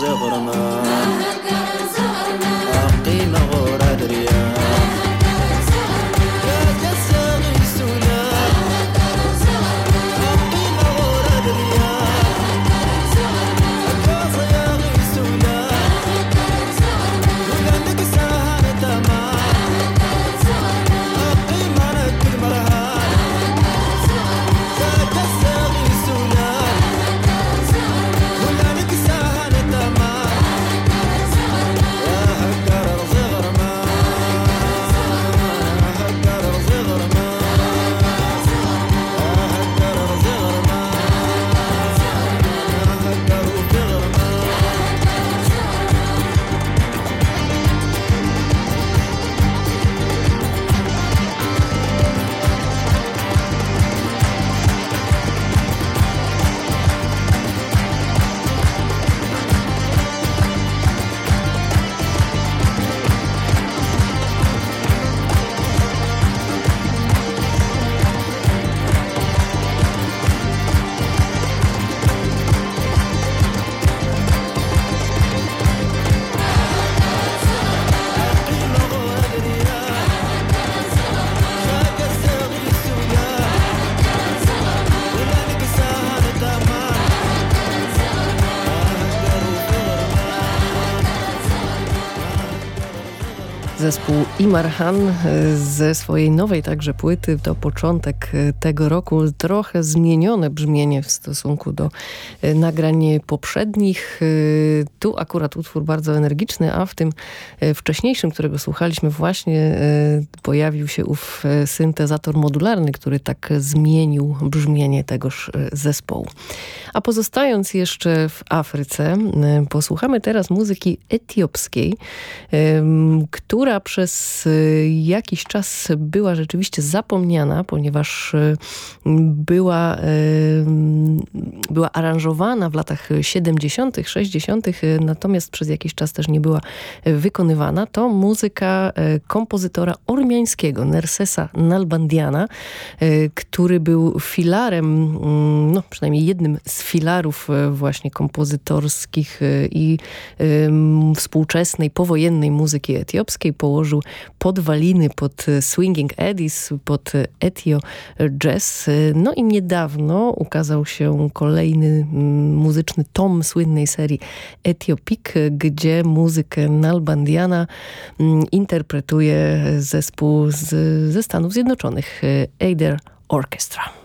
هقر Zespół Imarhan e, ze swojej nowej także płyty to początek e, tego roku. Trochę zmienione brzmienie w stosunku do e, nagrań poprzednich. Tu akurat utwór bardzo energiczny, a w tym wcześniejszym, którego słuchaliśmy właśnie pojawił się ów syntezator modularny, który tak zmienił brzmienie tegoż zespołu. A pozostając jeszcze w Afryce, posłuchamy teraz muzyki etiopskiej, która która przez y, jakiś czas była rzeczywiście zapomniana, ponieważ y, była, y, była aranżowana w latach 70., 60., natomiast przez jakiś czas też nie była wykonywana. To muzyka kompozytora ormiańskiego, Nersesa Nalbandiana, który był filarem, mm, no przynajmniej jednym z filarów właśnie kompozytorskich i współczesnej, powojennej muzyki etiopskiej położył podwaliny pod Swinging Eddies, pod Etio Jazz. No i niedawno ukazał się kolejny mm, muzyczny tom słynnej serii Etiopik, gdzie muzykę Nalbandiana mm, interpretuje zespół z, ze Stanów Zjednoczonych, Eider Orchestra.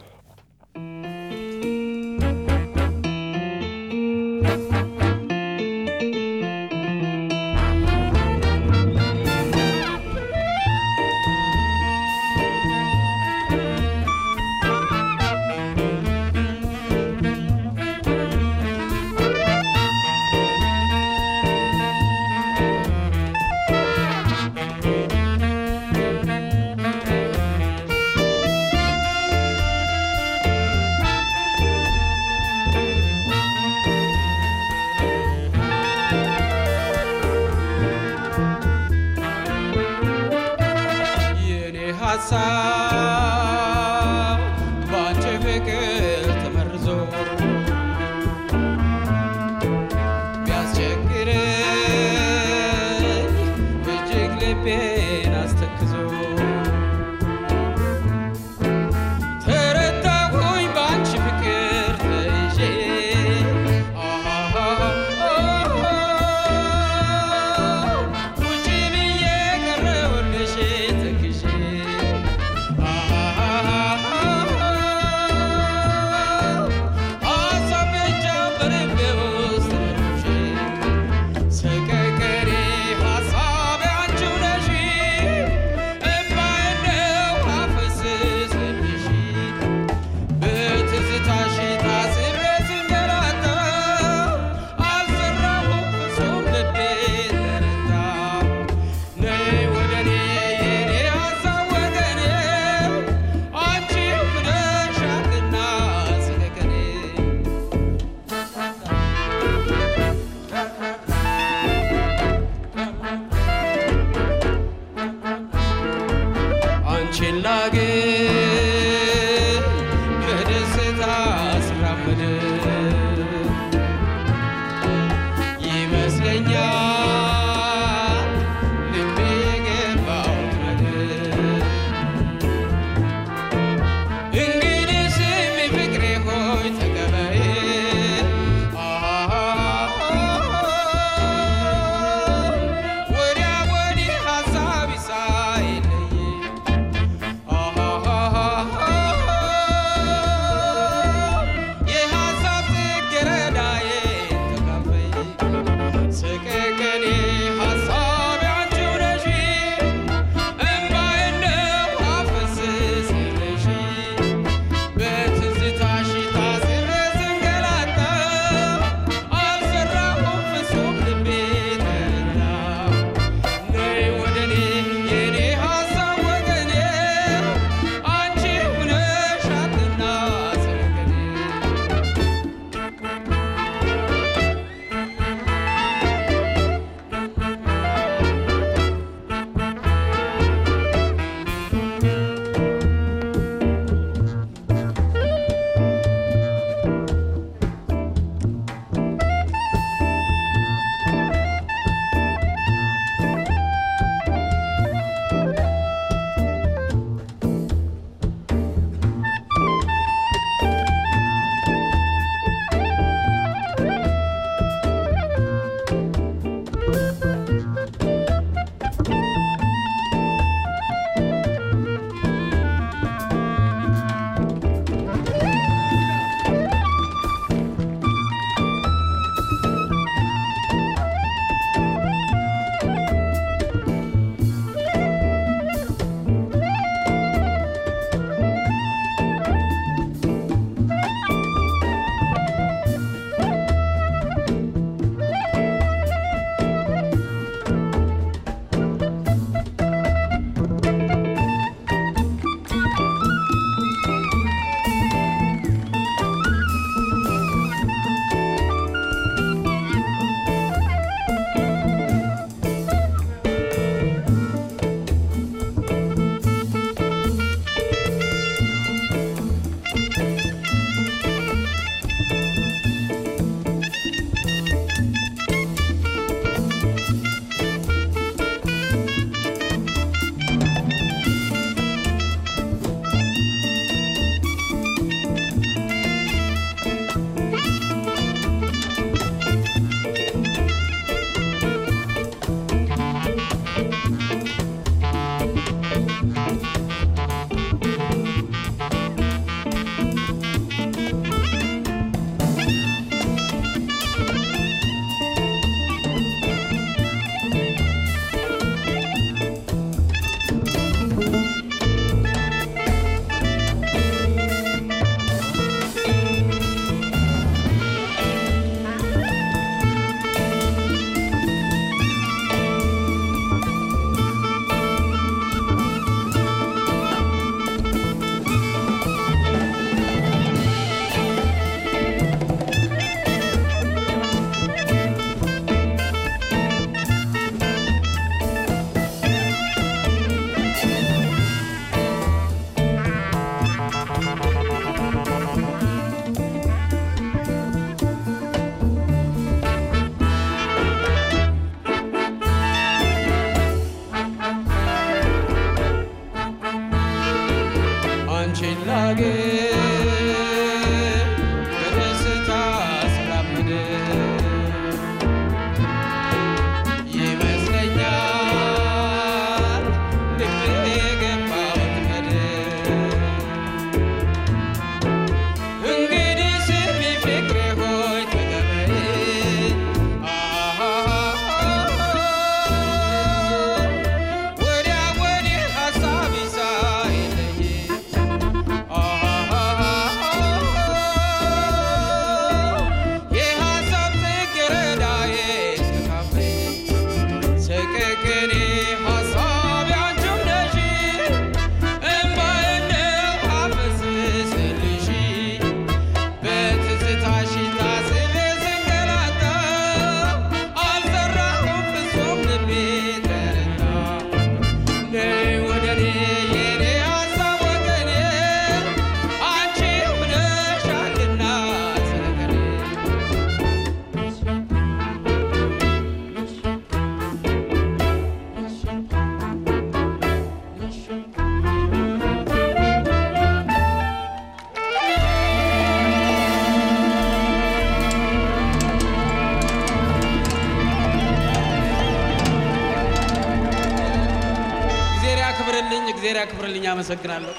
አመሰግናለሁ።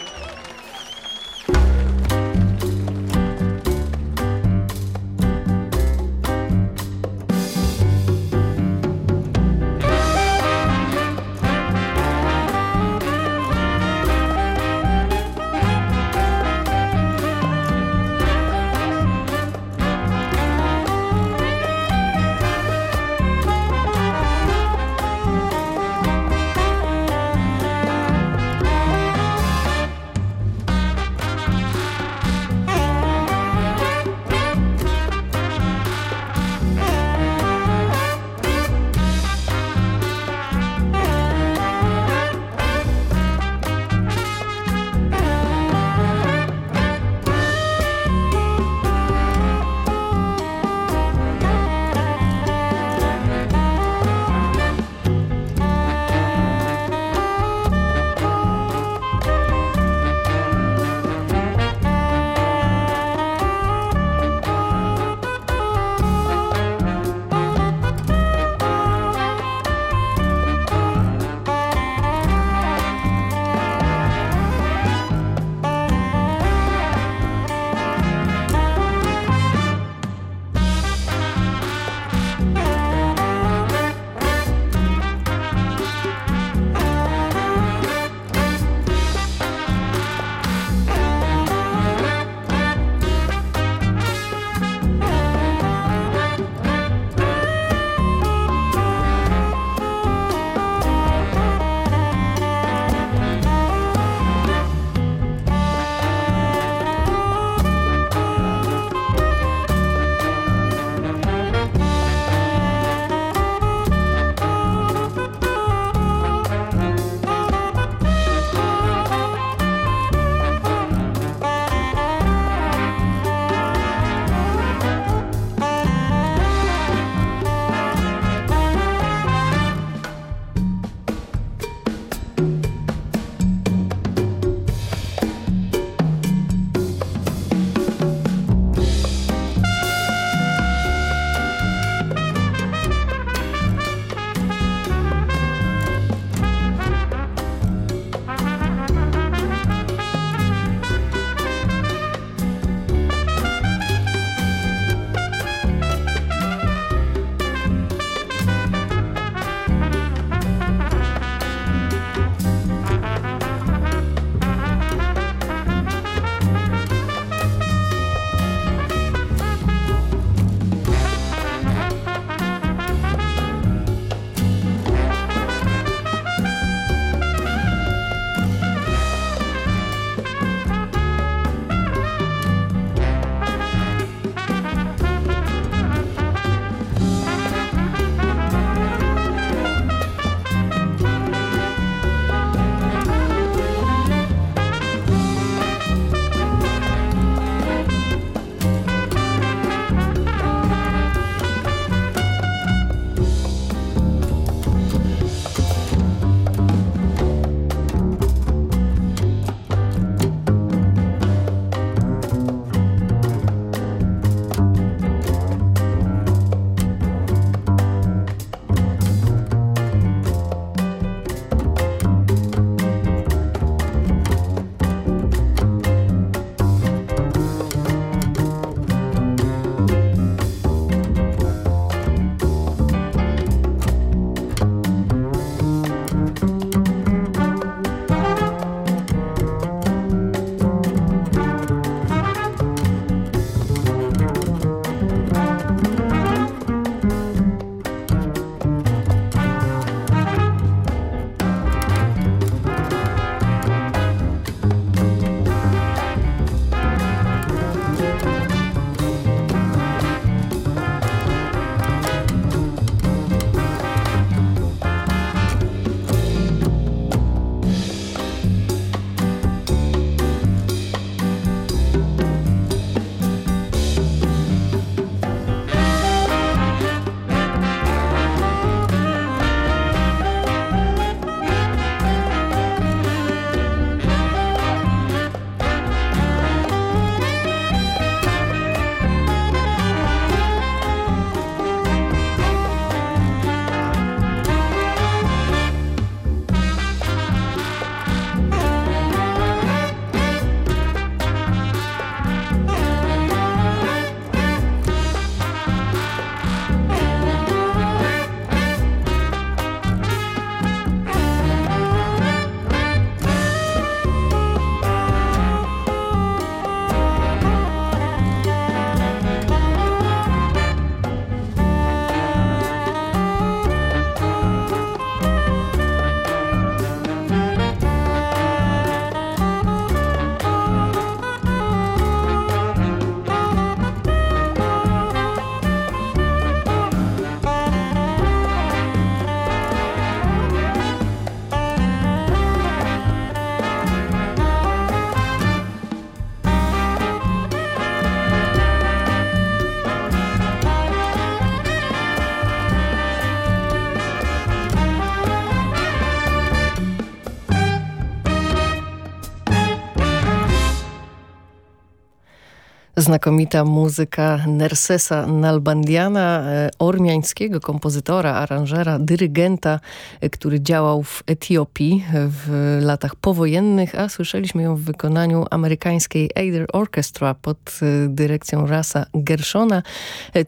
Znakomita muzyka Nersesa Nalbandiana, e, ormiańskiego kompozytora, aranżera, dyrygenta, e, który działał w Etiopii w latach powojennych, a słyszeliśmy ją w wykonaniu amerykańskiej Aider Orchestra pod e, dyrekcją Rasa Gershona.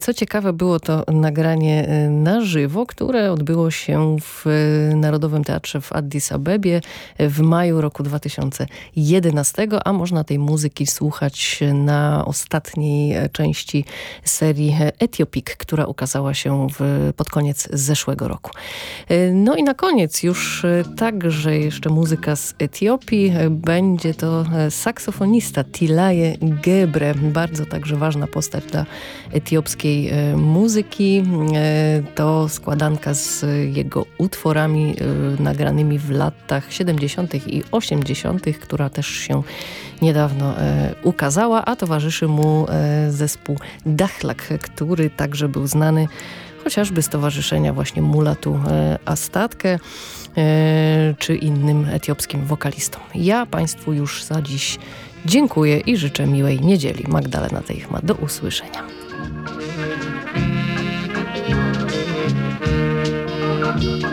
Co ciekawe było to nagranie na żywo, które odbyło się w Narodowym Teatrze w Addis Abebie w maju roku 2011, a można tej muzyki słuchać na ostatniej e, części serii Etiopik, która ukazała się w, pod koniec zeszłego roku. E, no i na koniec już e, także jeszcze muzyka z Etiopii. Będzie to saksofonista Tilaje Gebre, bardzo także ważna postać dla etiopskiej muzyki. To składanka z jego utworami nagranymi w latach 70. i 80., która też się niedawno e, ukazała, a towarzyszy mu albumu e, zespół Dachlak, który także był znany chociażby stowarzyszenia właśnie Mulatu e, Astatkę e, czy innym etiopskim wokalistom. Ja Państwu już za dziś dziękuję i życzę miłej niedzieli. Magdalena Teichma, do usłyszenia. Thank you.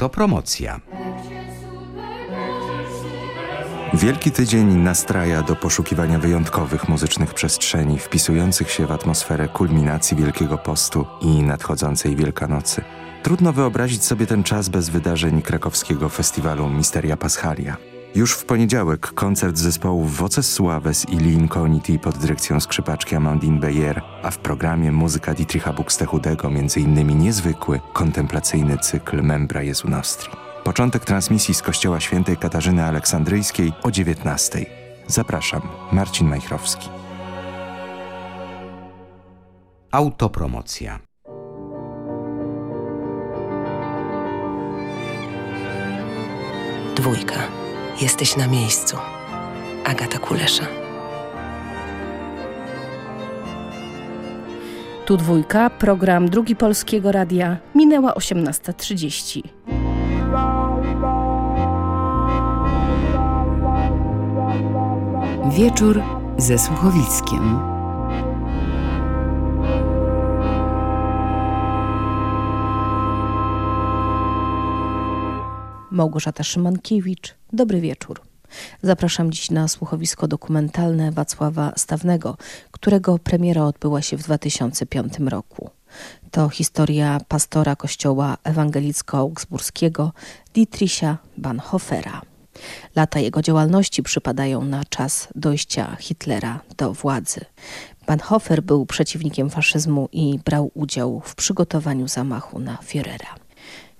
Autopromocja. Wielki tydzień nastraja do poszukiwania wyjątkowych muzycznych przestrzeni, wpisujących się w atmosferę kulminacji Wielkiego Postu i nadchodzącej Wielkanocy. Trudno wyobrazić sobie ten czas bez wydarzeń krakowskiego festiwalu Misteria Paschalia. Już w poniedziałek koncert zespołów Voces Suaves i Lincolnity pod dyrekcją skrzypaczki Amandine Beyer, a w programie muzyka Dietricha Buxtehudego m.in. niezwykły, kontemplacyjny cykl Membra Jezu Nostri. Początek transmisji z Kościoła Świętej Katarzyny Aleksandryjskiej o 19. Zapraszam, Marcin Majchrowski. Autopromocja. Dwójka. Jesteś na miejscu. Agata Kulesza. Tu dwójka, program Drugi Polskiego Radia. Minęła 18.30. Wieczór ze Słuchowickiem. Małgorzata Szymankiewicz. Dobry wieczór. Zapraszam dziś na słuchowisko dokumentalne Wacława Stawnego, którego premiera odbyła się w 2005 roku. To historia pastora kościoła ewangelicko-augsburskiego Dietricha Banhofera. Lata jego działalności przypadają na czas dojścia Hitlera do władzy. Banhofer był przeciwnikiem faszyzmu i brał udział w przygotowaniu zamachu na Führera.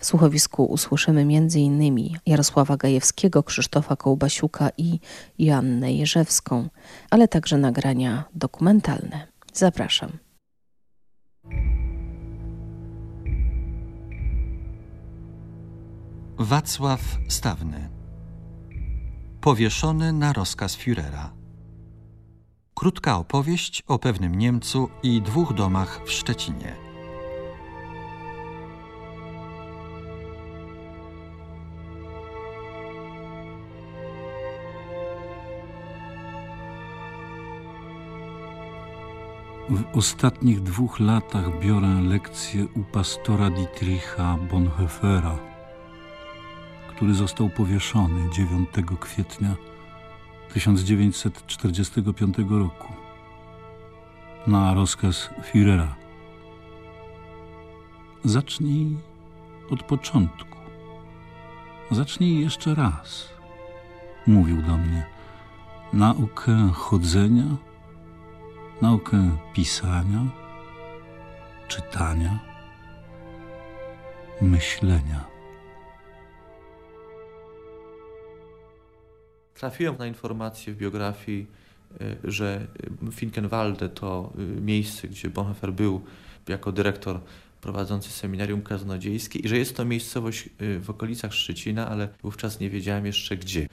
W słuchowisku usłyszymy m.in. Jarosława Gajewskiego, Krzysztofa Kołbasiuka i Joannę Jerzewską, ale także nagrania dokumentalne. Zapraszam. Wacław Stawny Powieszony na rozkaz Führera Krótka opowieść o pewnym Niemcu i dwóch domach w Szczecinie. W ostatnich dwóch latach biorę lekcje u pastora Dietricha Bonhoeffera, który został powieszony 9 kwietnia 1945 roku na rozkaz Führera. Zacznij od początku. Zacznij jeszcze raz, mówił do mnie. Naukę chodzenia, naukę pisania, czytania, myślenia. Trafiłem na informację w biografii, y, że Finkenwalde to y, miejsce, gdzie Bonhoeffer był jako dyrektor prowadzący seminarium kaznodziejskie i że jest to miejscowość y, w okolicach Szczecina, ale wówczas nie wiedziałem jeszcze gdzie.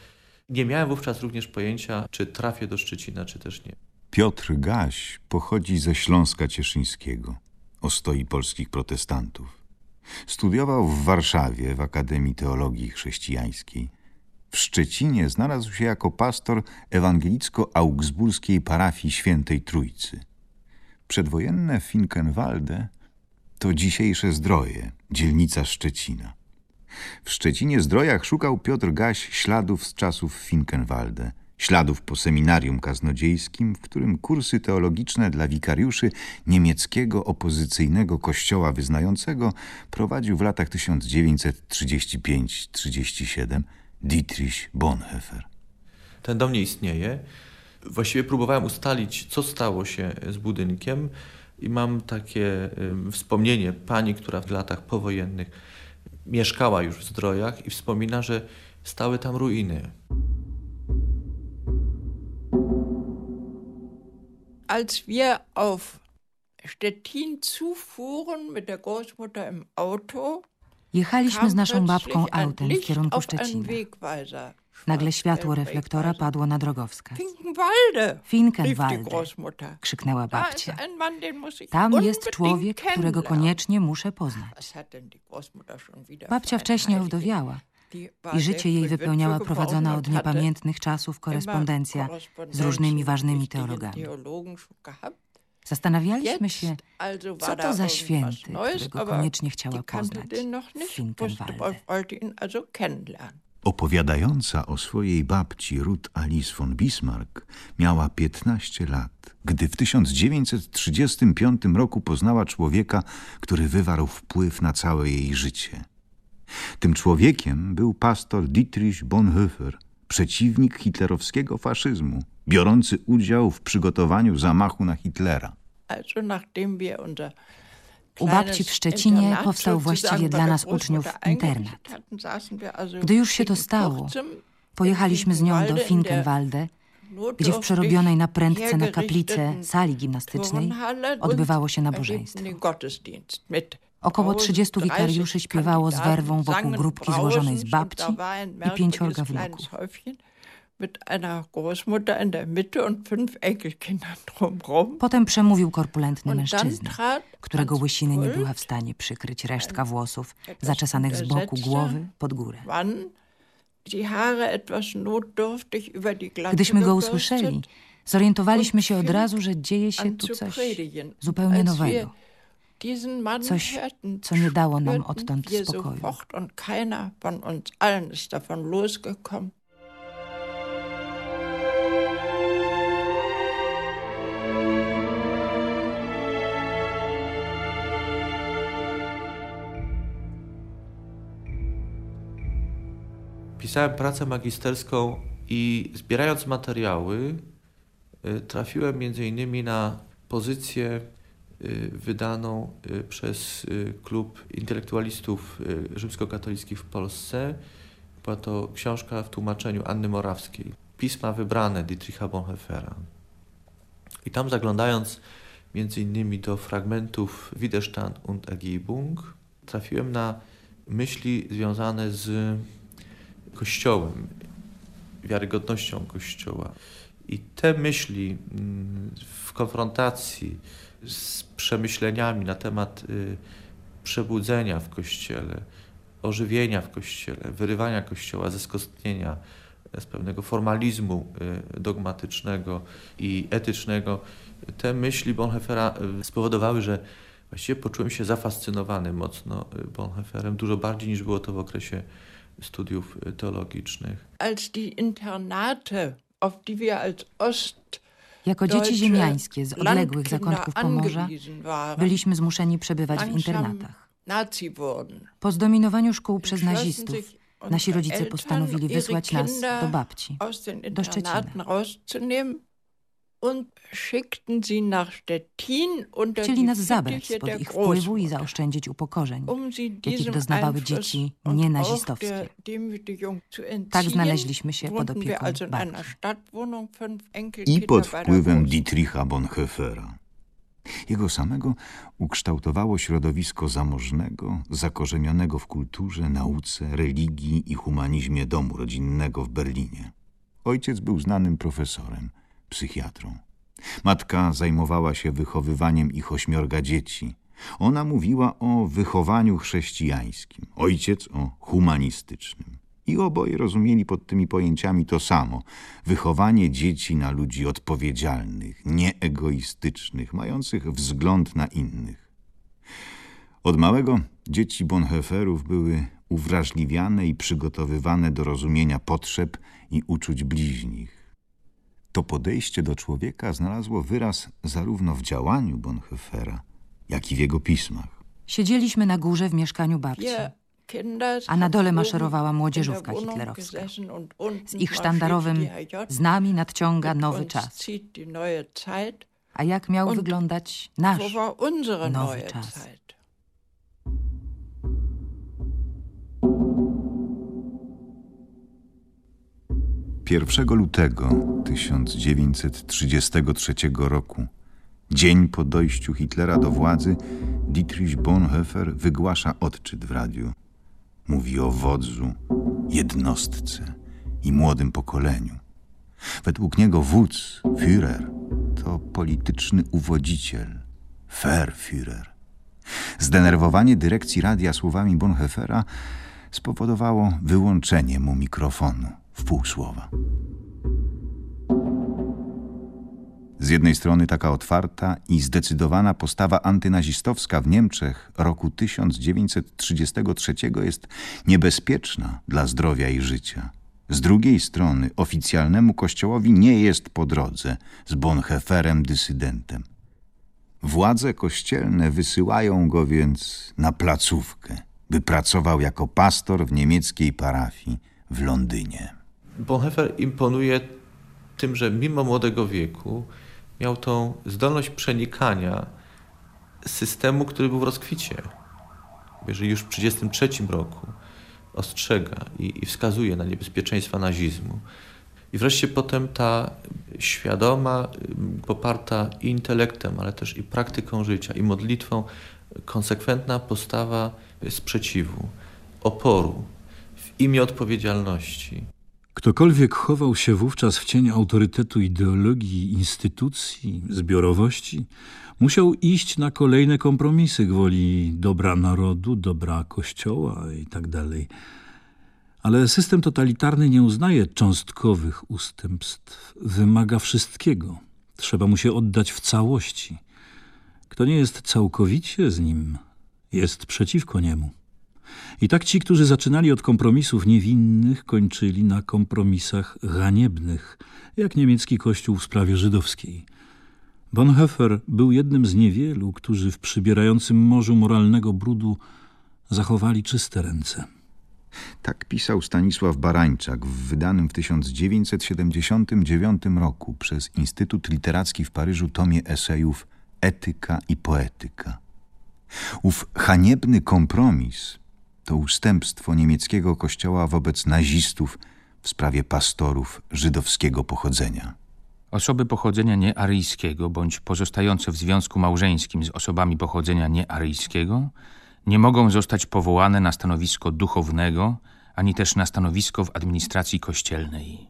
Nie miałem wówczas również pojęcia, czy trafię do Szczecina, czy też nie. Piotr Gaś pochodzi ze Śląska Cieszyńskiego, ostoi polskich protestantów. Studiował w Warszawie w Akademii Teologii Chrześcijańskiej. W Szczecinie znalazł się jako pastor ewangelicko-augsburskiej parafii Świętej Trójcy. Przedwojenne Finkenwalde to dzisiejsze Zdroje, dzielnica Szczecina. W Szczecinie Zdrojach szukał Piotr Gaś śladów z czasów Finkenwalde, śladów po seminarium kaznodziejskim, w którym kursy teologiczne dla wikariuszy niemieckiego opozycyjnego kościoła wyznającego prowadził w latach 1935-37 Dietrich Bonhoeffer. Ten dom nie istnieje. Właściwie próbowałem ustalić, co stało się z budynkiem i mam takie y, wspomnienie pani, która w latach powojennych mieszkała już w Zdrojach i wspomina, że stały tam ruiny. Als wir auf Stettin zufuhren mit der Großmutter im Auto, Jechaliśmy z naszą babką autem w kierunku Szczecina. Nagle światło reflektora padło na drogowskaz. Finkenwalde! krzyknęła babcia. Tam jest człowiek, którego koniecznie muszę poznać. Babcia wcześniej owdowiała i życie jej wypełniała prowadzona od niepamiętnych czasów korespondencja z różnymi ważnymi teologami. Zastanawialiśmy się, co to za święty, którego koniecznie chciała poznać Finkenwalde. Opowiadająca o swojej babci Ruth Alice von Bismarck miała 15 lat, gdy w 1935 roku poznała człowieka, który wywarł wpływ na całe jej życie. Tym człowiekiem był pastor Dietrich Bonhoeffer, przeciwnik hitlerowskiego faszyzmu, biorący udział w przygotowaniu zamachu na Hitlera. U babci w Szczecinie powstał właściwie dla nas uczniów internat. Gdy już się to stało, pojechaliśmy z nią do Finkenwalde, gdzie w przerobionej na prędce na kaplicę sali gimnastycznej odbywało się nabożeństwo. Około 30 wikariuszy śpiewało z werwą wokół grupki złożonej z babci i pięciorga wnuków. Potem przemówił korpulentny mężczyzna, którego łysiny nie była w stanie przykryć resztka włosów zaczesanych z boku głowy pod górę. Gdyśmy go usłyszeli, zorientowaliśmy się od razu, że dzieje się tu coś zupełnie nowego. Coś, co nie dało nam odtąd spokoju. Pisałem pracę magisterską i zbierając materiały trafiłem między innymi na pozycję wydaną przez klub intelektualistów rzymskokatolickich w Polsce. Była to książka w tłumaczeniu Anny Morawskiej. Pisma wybrane Dietricha Bonhoeffera. I tam zaglądając między innymi do fragmentów Widerstand und Ergebung, trafiłem na myśli związane z Kościołem, wiarygodnością Kościoła. I te myśli w konfrontacji z przemyśleniami na temat przebudzenia w Kościele, ożywienia w Kościele, wyrywania Kościoła ze skostnienia, z pewnego formalizmu dogmatycznego i etycznego, te myśli Bonhoeffera spowodowały, że właściwie poczułem się zafascynowany mocno Bonhoefferem, dużo bardziej niż było to w okresie studiów teologicznych. Als die Internate, auf die wir als Ost jako dzieci ziemiańskie z odległych zakątków Pomorza byliśmy zmuszeni przebywać w internatach. Po zdominowaniu szkół przez nazistów nasi rodzice postanowili wysłać nas do babci, do Szczecina. Chcieli nas zabrać spod ich wpływu i zaoszczędzić upokorzeń, um jakich doznawały dzieci nienazistowskie. Tak znaleźliśmy się pod opieką I pod wpływem Dietricha Bonhoeffera. Jego samego ukształtowało środowisko zamożnego, zakorzenionego w kulturze, nauce, religii i humanizmie domu rodzinnego w Berlinie. Ojciec był znanym profesorem, psychiatrą. Matka zajmowała się wychowywaniem ich ośmiorga dzieci. Ona mówiła o wychowaniu chrześcijańskim, ojciec o humanistycznym. I oboje rozumieli pod tymi pojęciami to samo. Wychowanie dzieci na ludzi odpowiedzialnych, nieegoistycznych, mających wzgląd na innych. Od małego dzieci Bonhoefferów były uwrażliwiane i przygotowywane do rozumienia potrzeb i uczuć bliźnich. To podejście do człowieka znalazło wyraz zarówno w działaniu Bonhoeffera, jak i w jego pismach. Siedzieliśmy na górze w mieszkaniu babci a na dole maszerowała młodzieżówka hitlerowska. Z ich sztandarowym z nami nadciąga nowy czas. A jak miał wyglądać nasz nowy czas? Pierwszego lutego 1933 roku, dzień po dojściu Hitlera do władzy, Dietrich Bonhoeffer wygłasza odczyt w radiu. Mówi o wodzu, jednostce i młodym pokoleniu. Według niego wódz, Führer, to polityczny uwodziciel, Verführer. Zdenerwowanie dyrekcji radia słowami Bonhoeffera spowodowało wyłączenie mu mikrofonu w pół słowa. Z jednej strony taka otwarta i zdecydowana postawa antynazistowska w Niemczech roku 1933 jest niebezpieczna dla zdrowia i życia. Z drugiej strony oficjalnemu kościołowi nie jest po drodze z Bonhoefferem dysydentem. Władze kościelne wysyłają go więc na placówkę, by pracował jako pastor w niemieckiej parafii w Londynie. Bonhoeffer imponuje tym, że mimo młodego wieku miał tą zdolność przenikania systemu, który był w rozkwicie. Jeżeli już w 1933 roku ostrzega i, i wskazuje na niebezpieczeństwa nazizmu. I wreszcie potem ta świadoma, poparta i intelektem, ale też i praktyką życia, i modlitwą, konsekwentna postawa sprzeciwu, oporu w imię odpowiedzialności. Ktokolwiek chował się wówczas w cieniu autorytetu ideologii, instytucji, zbiorowości, musiał iść na kolejne kompromisy gwoli dobra narodu, dobra kościoła itd. Tak Ale system totalitarny nie uznaje cząstkowych ustępstw, wymaga wszystkiego. Trzeba mu się oddać w całości. Kto nie jest całkowicie z nim, jest przeciwko niemu. I tak ci, którzy zaczynali od kompromisów niewinnych, kończyli na kompromisach haniebnych, jak niemiecki kościół w sprawie żydowskiej. Bonhoeffer był jednym z niewielu, którzy w przybierającym morzu moralnego brudu zachowali czyste ręce. Tak pisał Stanisław Barańczak w wydanym w 1979 roku przez Instytut Literacki w Paryżu tomie esejów Etyka i Poetyka. Ów haniebny kompromis to ustępstwo niemieckiego kościoła wobec nazistów w sprawie pastorów żydowskiego pochodzenia. Osoby pochodzenia niearyjskiego bądź pozostające w związku małżeńskim z osobami pochodzenia niearyjskiego nie mogą zostać powołane na stanowisko duchownego ani też na stanowisko w administracji kościelnej.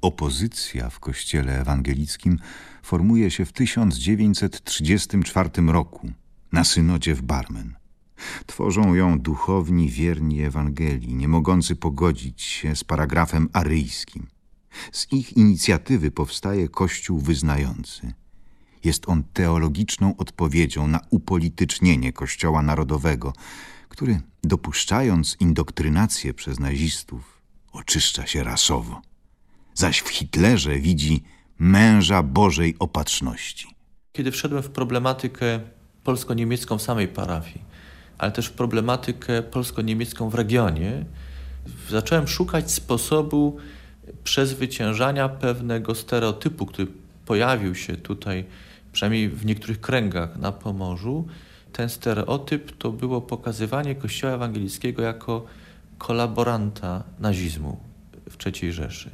Opozycja w kościele ewangelickim formuje się w 1934 roku na synodzie w Barmen. Tworzą ją duchowni wierni Ewangelii, nie mogący pogodzić się z paragrafem aryjskim. Z ich inicjatywy powstaje Kościół wyznający. Jest on teologiczną odpowiedzią na upolitycznienie Kościoła Narodowego, który, dopuszczając indoktrynację przez nazistów, oczyszcza się rasowo. Zaś w Hitlerze widzi męża Bożej opatrzności. Kiedy wszedłem w problematykę polsko-niemiecką w samej parafii, ale też w problematykę polsko-niemiecką w regionie, zacząłem szukać sposobu przezwyciężania pewnego stereotypu, który pojawił się tutaj, przynajmniej w niektórych kręgach na Pomorzu. Ten stereotyp to było pokazywanie Kościoła Ewangelickiego jako kolaboranta nazizmu w III Rzeszy.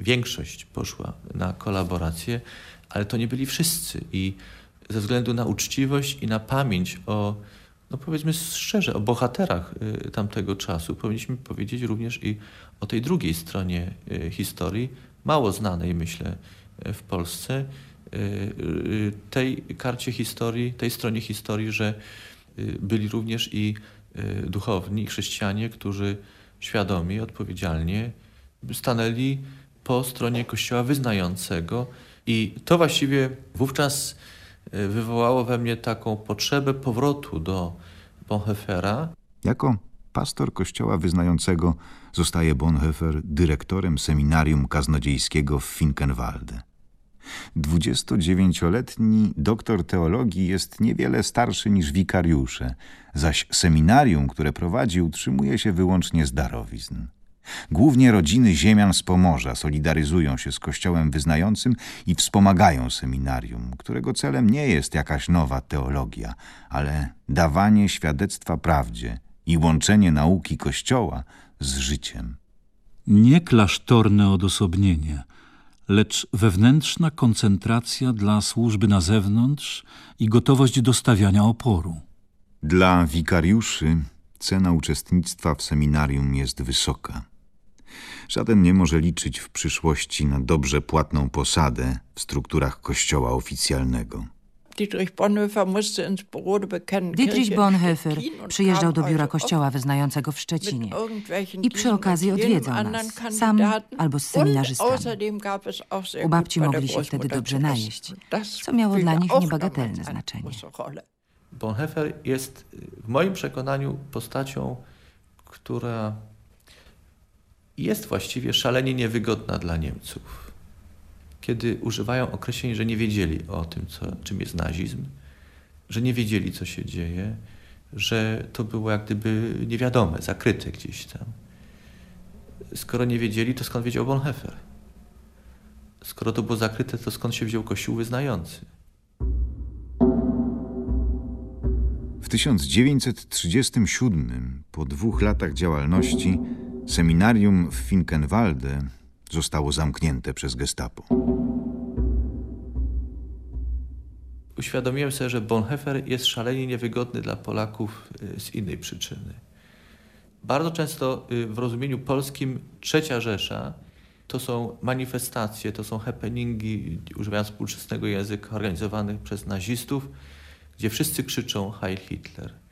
Większość poszła na kolaborację, ale to nie byli wszyscy. I ze względu na uczciwość i na pamięć o, no powiedzmy szczerze, o bohaterach y, tamtego czasu, powinniśmy powiedzieć również i o tej drugiej stronie y, historii, mało znanej myślę y, w Polsce, tej karcie historii, tej stronie historii, że byli również i duchowni, chrześcijanie, którzy świadomie, odpowiedzialnie stanęli po stronie Kościoła wyznającego i to właściwie wówczas e, wywołało we mnie taką potrzebę powrotu do Bonhoeffera. Jako pastor Kościoła wyznającego zostaje Bonhoeffer dyrektorem seminarium kaznodziejskiego w Finkenwalde. 29-letni doktor teologii jest niewiele starszy niż wikariusze, zaś seminarium, które prowadzi, utrzymuje się wyłącznie z darowizn. Głównie rodziny ziemian z Pomorza solidaryzują się z kościołem wyznającym i wspomagają seminarium, którego celem nie jest jakaś nowa teologia, ale dawanie świadectwa prawdzie i łączenie nauki kościoła z życiem. Nie klasztorne odosobnienie, lecz wewnętrzna koncentracja dla służby na zewnątrz i gotowość do stawiania oporu. Dla wikariuszy cena uczestnictwa w seminarium jest wysoka. Żaden nie może liczyć w przyszłości na dobrze płatną posadę w strukturach kościoła oficjalnego. Dietrich Bonhoeffer przyjeżdżał do biura kościoła wyznającego w Szczecinie i przy okazji odwiedzał nas, sam albo z seminarzystami. U babci mogli się wtedy dobrze najeść, co miało dla nich niebagatelne znaczenie. Bonhoeffer jest w moim przekonaniu postacią, która jest właściwie szalenie niewygodna dla Niemców. Kiedy używają określeń, że nie wiedzieli o tym, co, czym jest nazizm, że nie wiedzieli, co się dzieje, że to było jak gdyby niewiadome, zakryte gdzieś tam. Skoro nie wiedzieli, to skąd wiedział Bonhoeffer? Skoro to było zakryte, to skąd się wziął Kościół wyznający? W 1937, po dwóch latach działalności, Seminarium w Finkenwalde zostało zamknięte przez gestapo. Uświadomiłem sobie, że Bonhoeffer jest szalenie niewygodny dla Polaków y, z innej przyczyny. Bardzo często y, w rozumieniu polskim trzecia Rzesza to są manifestacje, to są happeningi, używając współczesnego języka, organizowanych przez nazistów, gdzie wszyscy krzyczą Heil Hitler.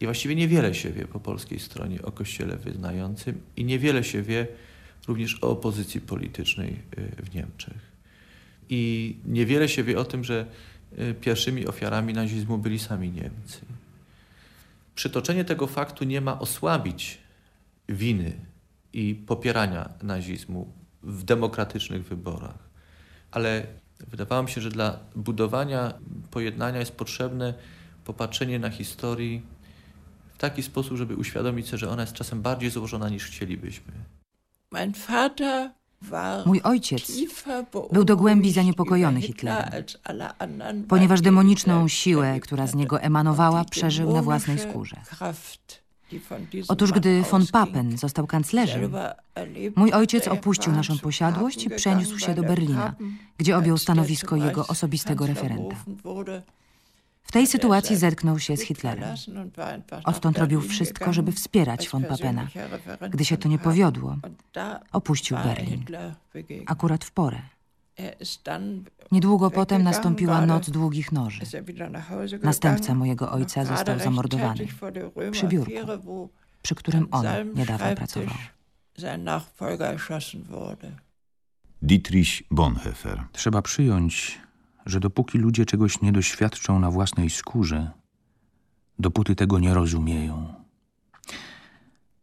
I właściwie niewiele się wie po polskiej stronie o Kościele wyznającym i niewiele się wie również o opozycji politycznej y, w Niemczech. I niewiele się wie o tym, że y, pierwszymi ofiarami nazizmu byli sami Niemcy. Przytoczenie tego faktu nie ma osłabić winy i popierania nazizmu w demokratycznych wyborach. Ale wydawało mi się, że dla budowania pojednania jest potrzebne popatrzenie na historii taki sposób, żeby uświadomić sobie, że ona jest czasem bardziej złożona niż chcielibyśmy. Mój ojciec był do głębi zaniepokojony Hitlerem, ponieważ demoniczną siłę, która z niego emanowała, przeżył na własnej skórze. Otóż gdy von Papen został kanclerzem, mój ojciec opuścił naszą posiadłość i przeniósł się do Berlina, gdzie objął stanowisko jego osobistego referenta. W tej sytuacji zetknął się z Hitlerem. Odtąd robił wszystko, żeby wspierać von Papena. Gdy się to nie powiodło, opuścił Berlin. Akurat w porę. Niedługo potem nastąpiła noc długich noży. Następca mojego ojca został zamordowany przy biurku, przy którym on niedawno pracował. Dietrich Bonhoeffer. Trzeba przyjąć, że dopóki ludzie czegoś nie doświadczą na własnej skórze, dopóty tego nie rozumieją.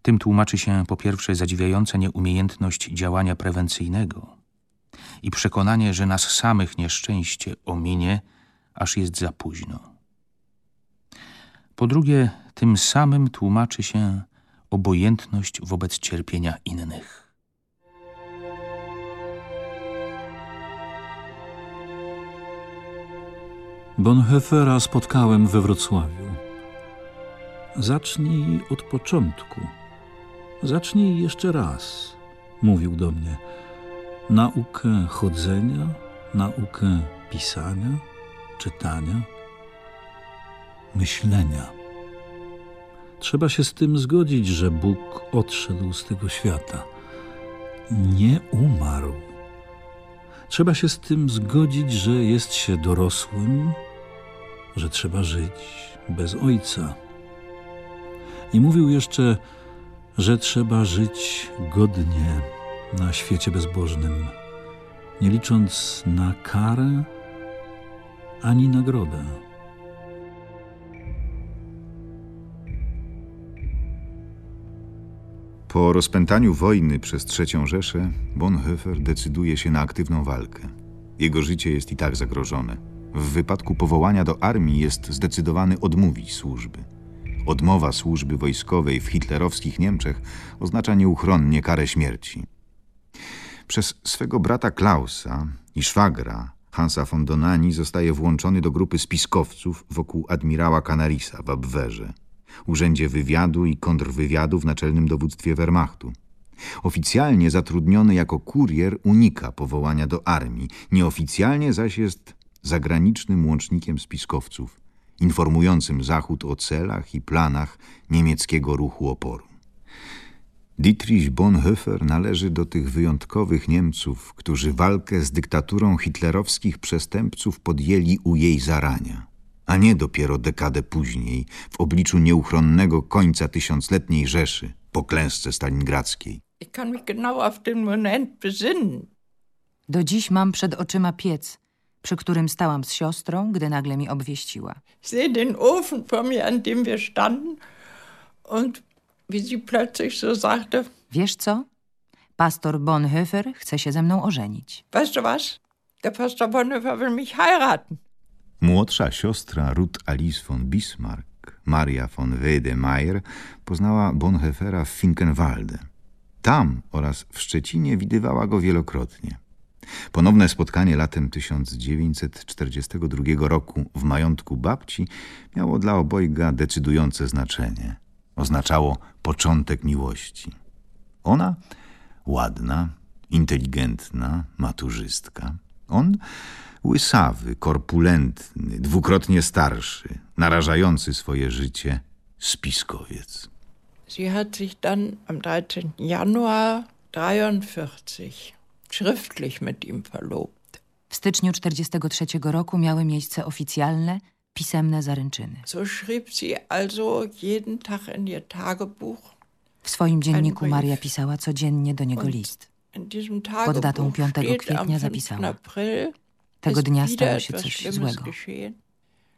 Tym tłumaczy się po pierwsze zadziwiająca nieumiejętność działania prewencyjnego i przekonanie, że nas samych nieszczęście ominie, aż jest za późno. Po drugie, tym samym tłumaczy się obojętność wobec cierpienia innych. Bonhoeffera spotkałem we Wrocławiu. Zacznij od początku. Zacznij jeszcze raz, mówił do mnie. Naukę chodzenia, naukę pisania, czytania, myślenia. Trzeba się z tym zgodzić, że Bóg odszedł z tego świata. Nie umarł. Trzeba się z tym zgodzić, że jest się dorosłym, że trzeba żyć bez ojca. I mówił jeszcze, że trzeba żyć godnie na świecie bezbożnym, nie licząc na karę ani nagrodę. Po rozpętaniu wojny przez III Rzeszę Bonhoeffer decyduje się na aktywną walkę. Jego życie jest i tak zagrożone. W wypadku powołania do armii jest zdecydowany odmówić służby. Odmowa służby wojskowej w hitlerowskich Niemczech oznacza nieuchronnie karę śmierci. Przez swego brata Klausa i szwagra Hansa von Donani zostaje włączony do grupy spiskowców wokół admirała Canarisa w Abwehrze, urzędzie wywiadu i kontrwywiadu w naczelnym dowództwie Wehrmachtu. Oficjalnie zatrudniony jako kurier unika powołania do armii, nieoficjalnie zaś jest zagranicznym łącznikiem spiskowców, informującym Zachód o celach i planach niemieckiego ruchu oporu. Dietrich Bonhoeffer należy do tych wyjątkowych Niemców, którzy walkę z dyktaturą hitlerowskich przestępców podjęli u jej zarania, a nie dopiero dekadę później, w obliczu nieuchronnego końca tysiącletniej Rzeszy, po klęsce stalingradzkiej. Ich kann mich genau auf den Moment besinnen. Do dziś mam przed oczyma piec, przy którym stałam z siostrą, gdy nagle mi obwieściła. Sehe den Ofen vor mir, an dem wir standen und wie sie plötzlich so sagte... Wiesz co? Pastor Bonhoeffer chce się ze mną ożenić. Weißt du was? Der Pastor Bonhoeffer will mich heiraten. Młodsza siostra Ruth Alice von Bismarck, Maria von Wedemeyer, poznała Bonhoeffera w Finkenwalde. Tam oraz w Szczecinie widywała go wielokrotnie. Ponowne spotkanie latem 1942 roku w majątku babci miało dla obojga decydujące znaczenie. Oznaczało początek miłości. Ona ładna, inteligentna, maturzystka. On łysawy, korpulentny, dwukrotnie starszy, narażający swoje życie spiskowiec. Sie hat sich dann am 13. Januar 43 schriftlich mit ihm verlobt. W styczniu 43 roku miały miejsce oficjalne, pisemne zaręczyny. So schrieb sie also jeden Tag in ihr Tagebuch. W swoim dzienniku Maria pisała codziennie do niego list. Pod datą 5 kwietnia zapisała. Tego dnia stało się coś złego.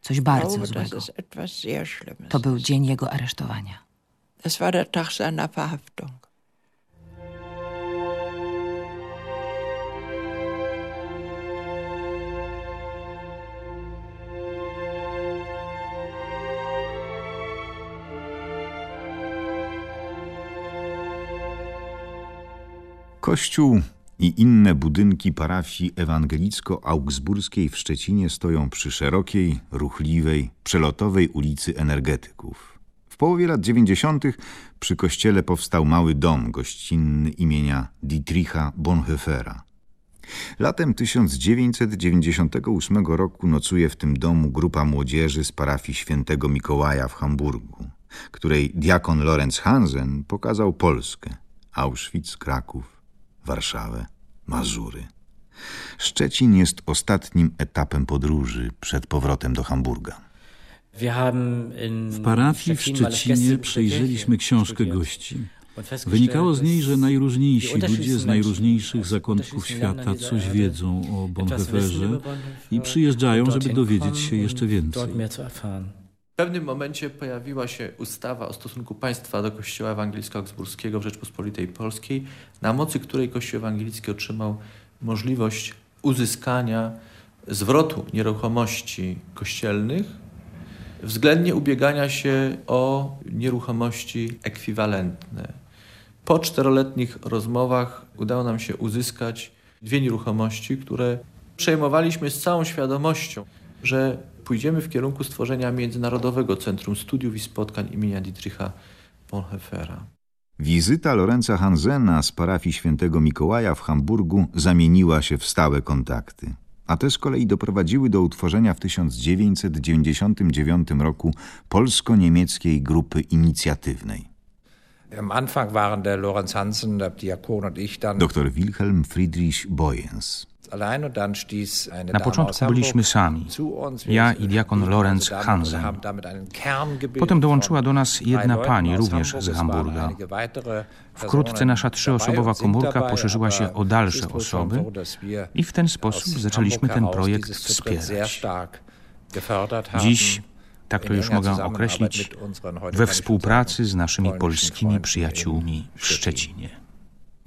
Coś bardzo złego. To był dzień jego aresztowania. Es war der Tag seiner Verhaftung. Kościół i inne budynki parafii ewangelicko-augsburskiej w Szczecinie stoją przy szerokiej, ruchliwej, przelotowej ulicy Energetyków. W połowie lat 90. przy kościele powstał mały dom gościnny imienia Dietricha Bonhoeffera. Latem 1998 roku nocuje w tym domu grupa młodzieży z parafii świętego Mikołaja w Hamburgu, której diakon Lorenz Hansen pokazał Polskę, Auschwitz, Kraków, Warszawę, Mazury. Szczecin jest ostatnim etapem podróży przed powrotem do Hamburga. W parafii w Szczecinie przejrzeliśmy książkę gości. Wynikało z niej, że najróżniejsi ludzie z najróżniejszych zakątków świata coś wiedzą o Bonhoefferze i przyjeżdżają, żeby dowiedzieć się jeszcze więcej. W pewnym momencie pojawiła się ustawa o stosunku państwa do Kościoła Ewangelicko-Augsburskiego w Rzeczpospolitej Polskiej, na mocy której Kościół Ewangelicki otrzymał możliwość uzyskania zwrotu nieruchomości kościelnych, względnie ubiegania się o nieruchomości ekwiwalentne. Po czteroletnich rozmowach udało nam się uzyskać dwie nieruchomości, które przejmowaliśmy z całą świadomością, że pójdziemy w kierunku stworzenia Międzynarodowego Centrum Studiów i Spotkań imienia Dietricha Bonhoeffera. Wizyta Lorenza Hansena z parafii świętego Mikołaja w Hamburgu zamieniła się w stałe kontakty, a te z kolei doprowadziły do utworzenia w 1999 roku polsko-niemieckiej grupy inicjatywnej. Am Anfang waren der Lorenz Hansen, der Diakon und ich dann. Dr Wilhelm Friedrich Boyens. Na początku byliśmy sami, ja i diakon Lorenz Hansen. Potem dołączyła do nas jedna pani, również z Hamburga. Wkrótce nasza trzyosobowa komórka poszerzyła się o dalsze osoby i w ten sposób zaczęliśmy ten projekt wspierać. Dziś tak to już mogę określić, we współpracy z naszymi polskimi przyjaciółmi w Szczecinie.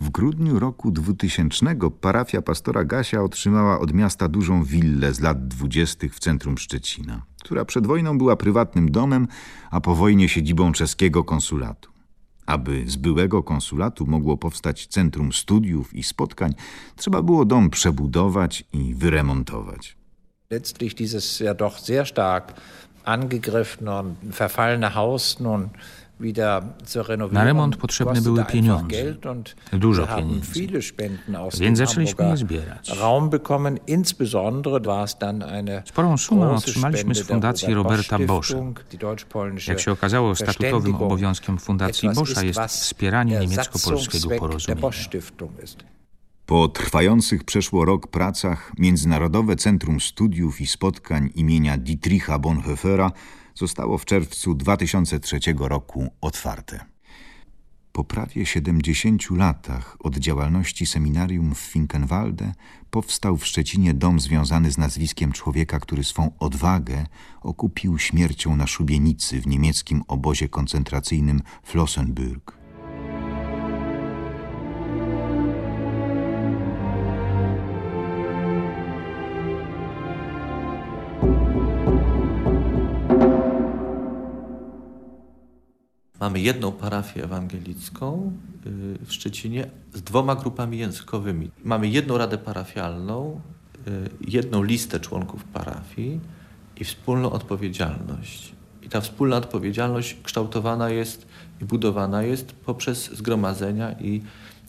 W grudniu roku 2000 parafia pastora Gasia otrzymała od miasta dużą willę z lat dwudziestych w centrum Szczecina, która przed wojną była prywatnym domem, a po wojnie siedzibą czeskiego konsulatu. Aby z byłego konsulatu mogło powstać centrum studiów i spotkań, trzeba było dom przebudować i wyremontować. Letztlich dieses ja doch sehr stark angegriffene und verfallene Haus nun na remont potrzebne były pieniądze, dużo pieniędzy, więc zaczęliśmy je zbierać. Sporą sumę otrzymaliśmy z fundacji Roberta Boscha. Jak się okazało, statutowym obowiązkiem fundacji Boscha jest wspieranie niemiecko-polskiego porozumienia. Po trwających przeszło rok pracach Międzynarodowe Centrum Studiów i Spotkań imienia Dietricha Bonhoeffera zostało w czerwcu 2003 roku otwarte. Po prawie 70 latach od działalności seminarium w Finkenwalde powstał w Szczecinie dom związany z nazwiskiem człowieka, który swą odwagę okupił śmiercią na szubienicy w niemieckim obozie koncentracyjnym Flossenbürg. Mamy jedną parafię ewangelicką y, w Szczecinie z dwoma grupami językowymi. Mamy jedną radę parafialną, y, jedną listę członków parafii i wspólną odpowiedzialność. I ta wspólna odpowiedzialność kształtowana jest i budowana jest poprzez zgromadzenia i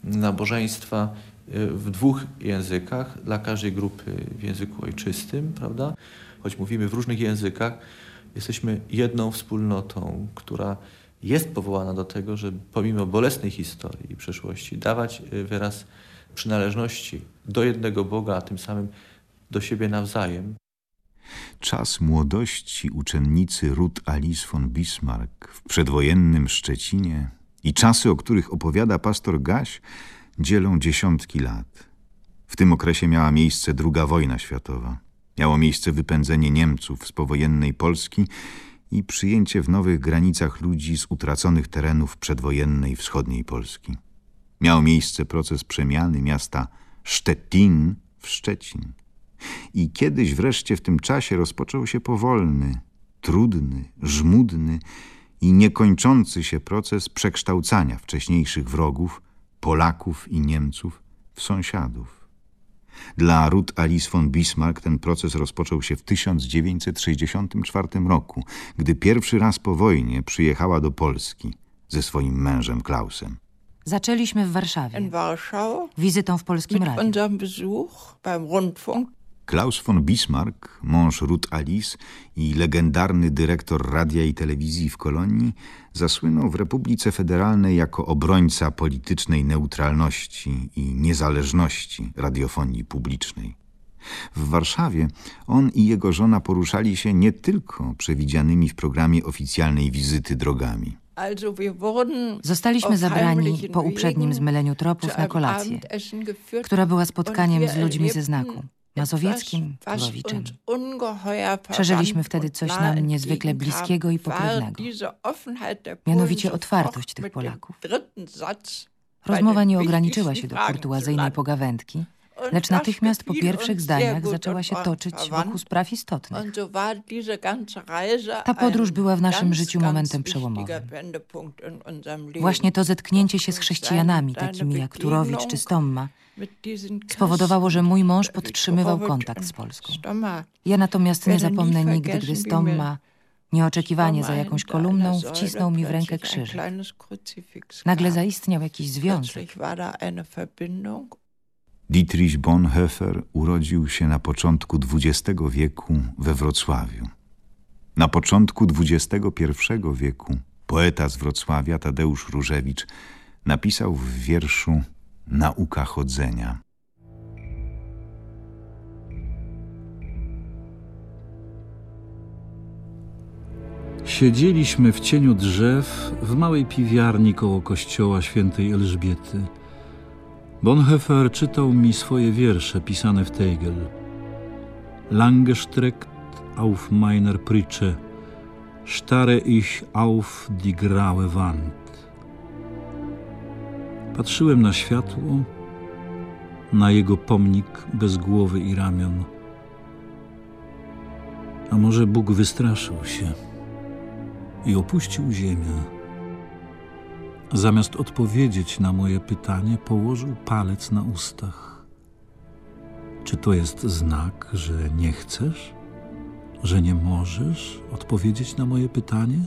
nabożeństwa y, w dwóch językach, dla każdej grupy w języku ojczystym, prawda? Choć mówimy w różnych językach, jesteśmy jedną wspólnotą, która jest powołana do tego, żeby pomimo bolesnej historii i przeszłości dawać y, wyraz przynależności do jednego Boga, a tym samym do siebie nawzajem. Czas młodości uczennicy Ruth Alice von Bismarck w przedwojennym Szczecinie i czasy, o których opowiada pastor Gaś, dzielą dziesiątki lat. W tym okresie miała miejsce II wojna światowa. Miało miejsce wypędzenie Niemców z powojennej Polski i przyjęcie w nowych granicach ludzi z utraconych terenów przedwojennej wschodniej Polski. Miał miejsce proces przemiany miasta Szczecin w Szczecin. I kiedyś wreszcie w tym czasie rozpoczął się powolny, trudny, żmudny i niekończący się proces przekształcania wcześniejszych wrogów, Polaków i Niemców, w sąsiadów. Dla Ruth Alice von Bismarck ten proces rozpoczął się w 1964 roku, gdy pierwszy raz po wojnie przyjechała do Polski ze swoim mężem Klausem. Zaczęliśmy w Warszawie. Wizytą w Polskim Radiu. Klaus von Bismarck, mąż Ruth Alice i legendarny dyrektor radia i telewizji w Kolonii, zasłynął w Republice Federalnej jako obrońca politycznej neutralności i niezależności radiofonii publicznej. W Warszawie on i jego żona poruszali się nie tylko przewidzianymi w programie oficjalnej wizyty drogami. Zostaliśmy zabrani po uprzednim zmyleniu tropów na kolację, która była spotkaniem z ludźmi ze znaku. Mazowieckim, Turowiczem. Przeżyliśmy wtedy coś nam niezwykle bliskiego i pokrewnego. Mianowicie otwartość tych Polaków. Rozmowa nie ograniczyła się do kurtuazyjnej pogawędki, lecz natychmiast po pierwszych zdaniach zaczęła się toczyć wokół spraw istotnych. Ta podróż była w naszym życiu momentem przełomowym. Właśnie to zetknięcie się z chrześcijanami, takimi jak Turowicz czy Stomma, spowodowało, że mój mąż podtrzymywał kontakt z Polską. Ja natomiast nie zapomnę nigdy, gdy Stomma nieoczekiwanie za jakąś kolumną wcisnął mi w rękę krzyż. Nagle zaistniał jakiś związek. Dietrich Bonhoeffer urodził się na początku XX wieku we Wrocławiu. Na początku XXI wieku poeta z Wrocławia Tadeusz Różewicz napisał w wierszu Nauka chodzenia. Siedzieliśmy w cieniu drzew w małej piwiarni koło kościoła świętej Elżbiety. Bonhoeffer czytał mi swoje wiersze pisane w Tegel. Langestreckt auf meiner Pritsche starre ich auf die graue Wand. Patrzyłem na światło, na jego pomnik bez głowy i ramion. A może Bóg wystraszył się i opuścił ziemię. Zamiast odpowiedzieć na moje pytanie, położył palec na ustach. Czy to jest znak, że nie chcesz? Że nie możesz odpowiedzieć na moje pytanie?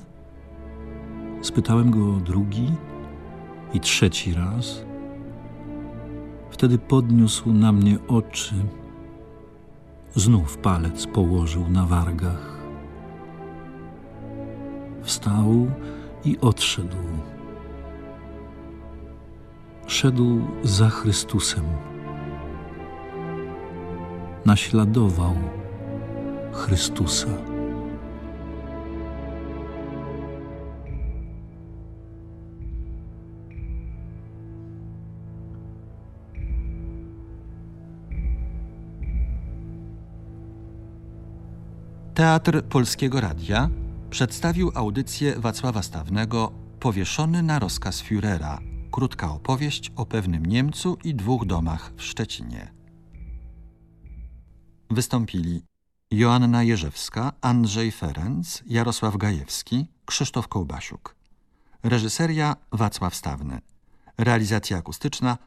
Spytałem go drugi i trzeci raz. Wtedy podniósł na mnie oczy. Znów palec położył na wargach. Wstał i odszedł. Szedł za Chrystusem. Naśladował Chrystusa. Teatr Polskiego Radia przedstawił audycję Wacława Stawnego Powieszony na rozkaz Führera. Krótka opowieść o pewnym Niemcu i dwóch domach w Szczecinie. Wystąpili Joanna Jerzewska, Andrzej Ferenc, Jarosław Gajewski, Krzysztof Kołbasiuk. Reżyseria Wacław Stawny. Realizacja akustyczna